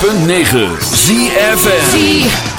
106.9 ZFM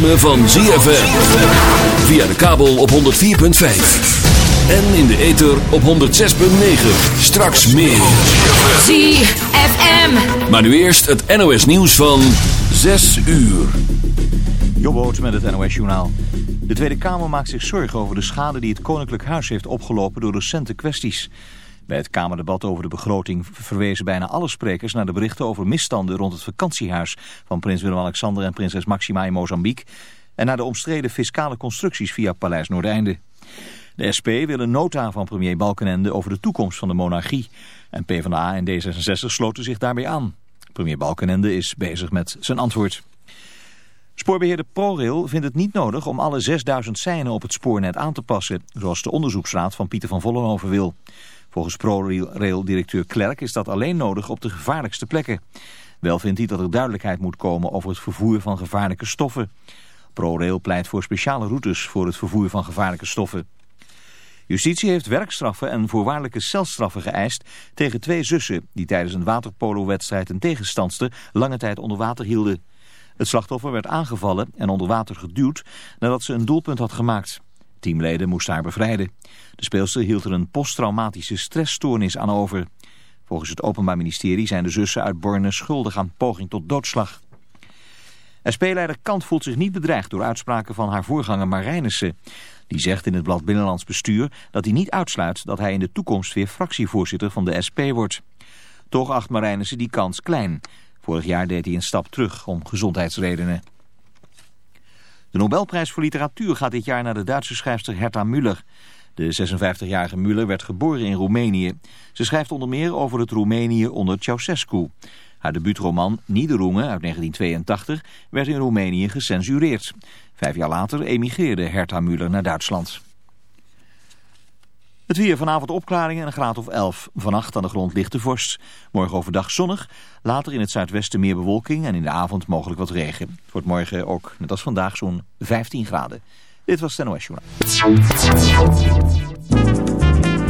ritme van ZFM Via de kabel op 104.5 En in de ether op 106.9 Straks meer ZFM. Maar nu eerst het NOS nieuws van 6 uur Jobboot met het NOS Journaal. De Tweede Kamer maakt zich zorgen over de schade die het Koninklijk Huis heeft opgelopen door recente kwesties. Bij het Kamerdebat over de begroting verwezen bijna alle sprekers naar de berichten over misstanden rond het vakantiehuis van prins Willem-Alexander en prinses Maxima in Mozambique en naar de omstreden fiscale constructies via Paleis Noordeinde. De SP wil een nota van premier Balkenende over de toekomst van de monarchie en PvdA en D66 sloten zich daarbij aan. Premier Balkenende is bezig met zijn antwoord. Spoorbeheerder ProRail vindt het niet nodig om alle 6000 seinen op het spoornet aan te passen, zoals de onderzoeksraad van Pieter van Vollenhoven wil. Volgens ProRail-directeur Klerk is dat alleen nodig op de gevaarlijkste plekken. Wel vindt hij dat er duidelijkheid moet komen over het vervoer van gevaarlijke stoffen. ProRail pleit voor speciale routes voor het vervoer van gevaarlijke stoffen. Justitie heeft werkstraffen en voorwaardelijke celstraffen geëist tegen twee zussen die tijdens een waterpolo-wedstrijd een tegenstandster lange tijd onder water hielden. Het slachtoffer werd aangevallen en onder water geduwd nadat ze een doelpunt had gemaakt. Teamleden moesten haar bevrijden. De speelster hield er een posttraumatische stressstoornis aan over. Volgens het Openbaar Ministerie zijn de zussen uit Borne schuldig aan poging tot doodslag. SP-leider Kant voelt zich niet bedreigd door uitspraken van haar voorganger Marijnissen. Die zegt in het blad Binnenlands Bestuur dat hij niet uitsluit dat hij in de toekomst weer fractievoorzitter van de SP wordt. Toch acht Marijnissen die kans klein. Vorig jaar deed hij een stap terug om gezondheidsredenen. De Nobelprijs voor literatuur gaat dit jaar naar de Duitse schrijfster Herta Müller. De 56-jarige Müller werd geboren in Roemenië. Ze schrijft onder meer over het Roemenië onder Ceausescu. Haar debuutroman Niederungen uit 1982 werd in Roemenië gecensureerd. Vijf jaar later emigreerde Herta Müller naar Duitsland. Het weer vanavond opklaringen en een graad of 11. Vannacht aan de grond lichte vorst. Morgen overdag zonnig. Later in het zuidwesten meer bewolking en in de avond mogelijk wat regen. Het wordt morgen ook, net als vandaag, zo'n 15 graden. Dit was het NOS Journaal.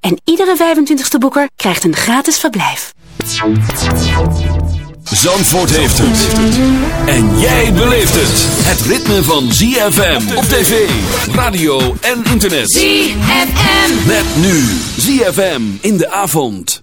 En iedere 25ste boeker krijgt een gratis verblijf. Zandvoort heeft het. En jij beleeft het. Het ritme van ZFM op tv, radio en internet. ZFM. Met nu ZFM in de avond.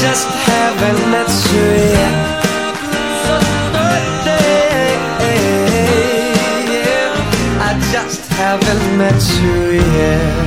just haven't met you yet. So birthday, I just haven't met you yet.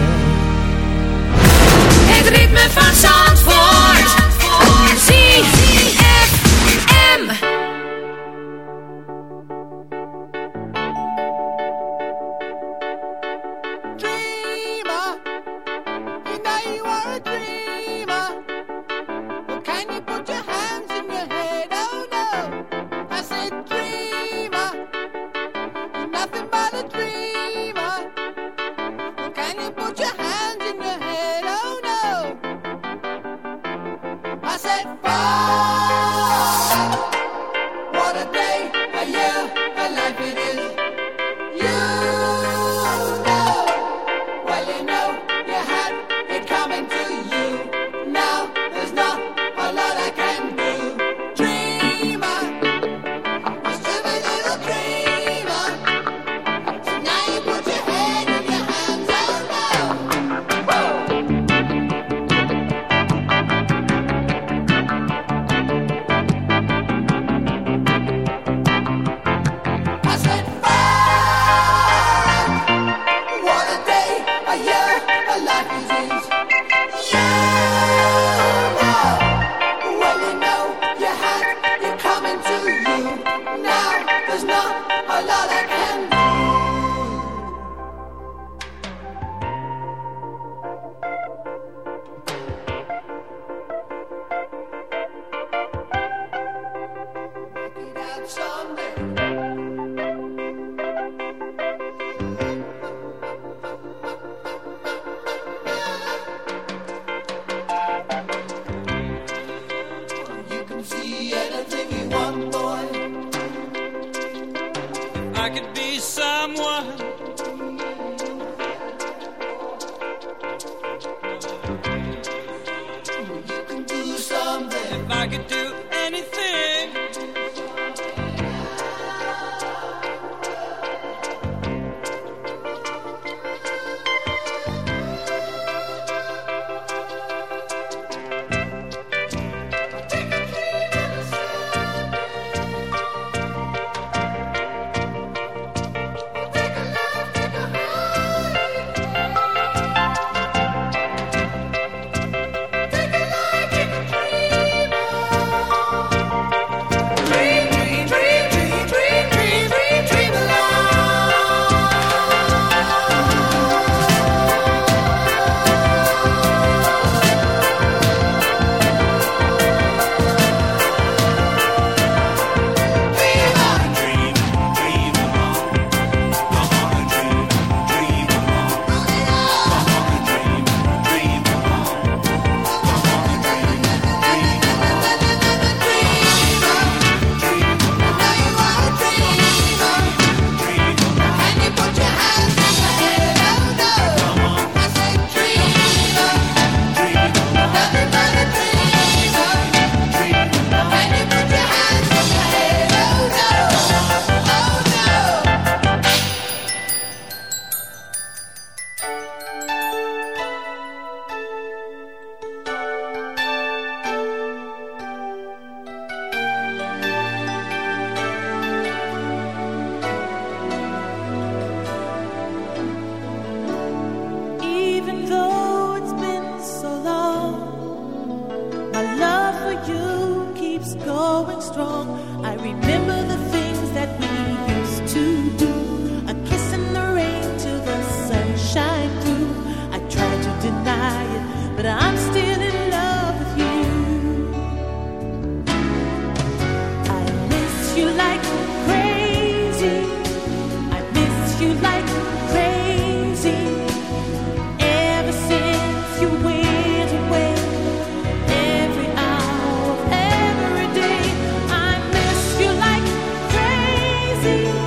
Thank you.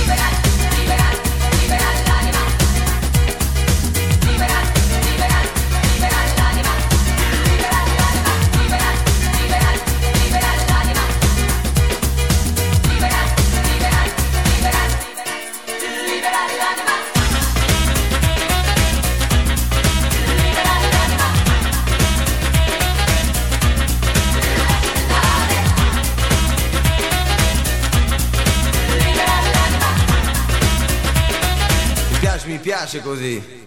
piace così.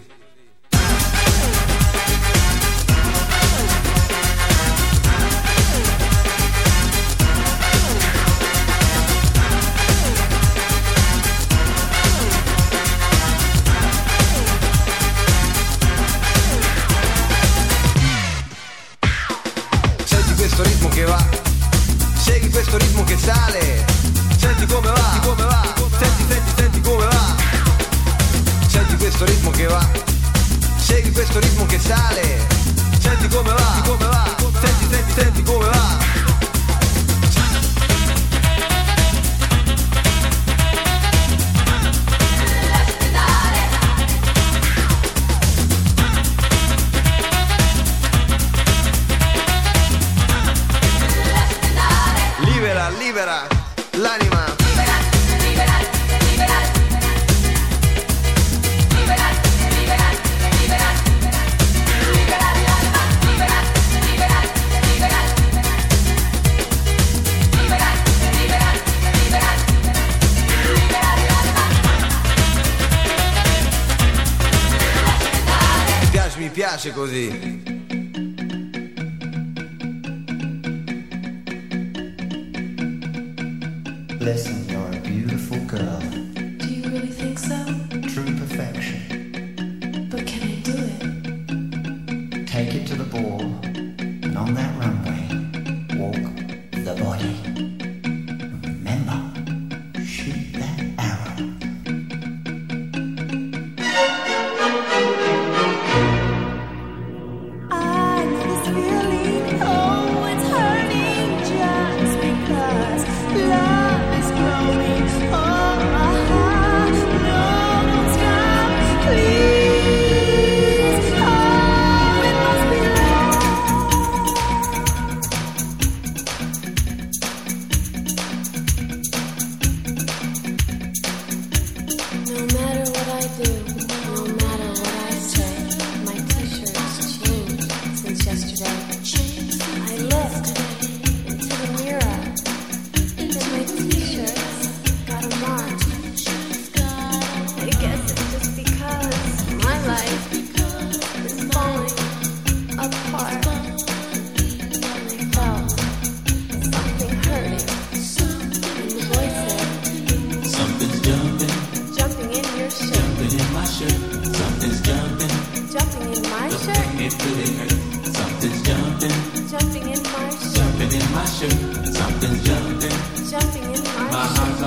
piace così.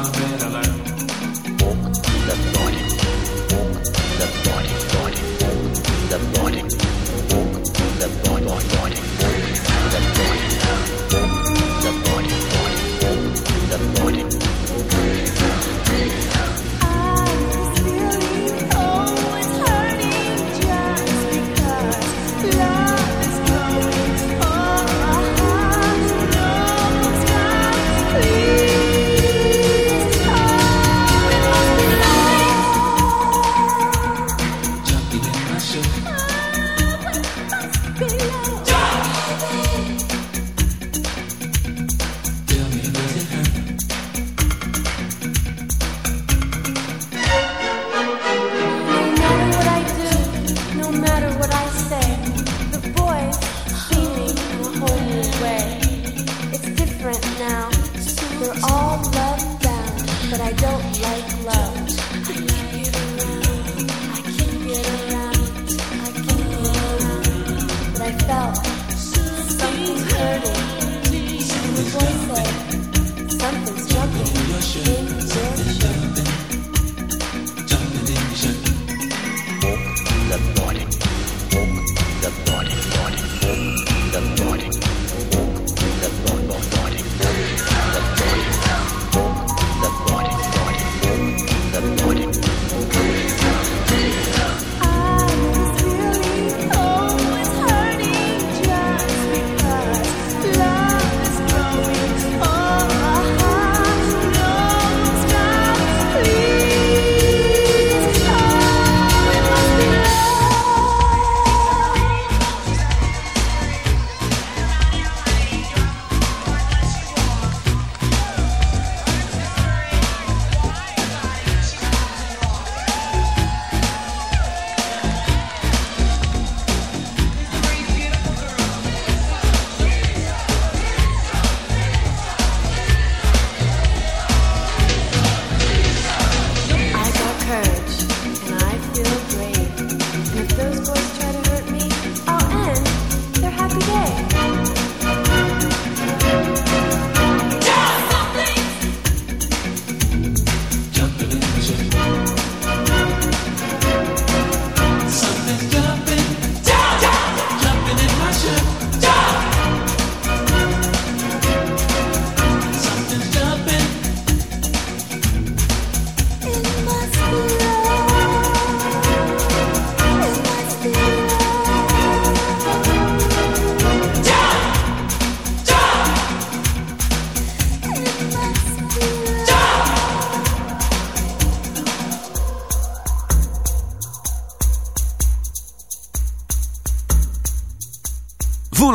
something